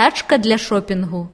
Тачка для шопінгу.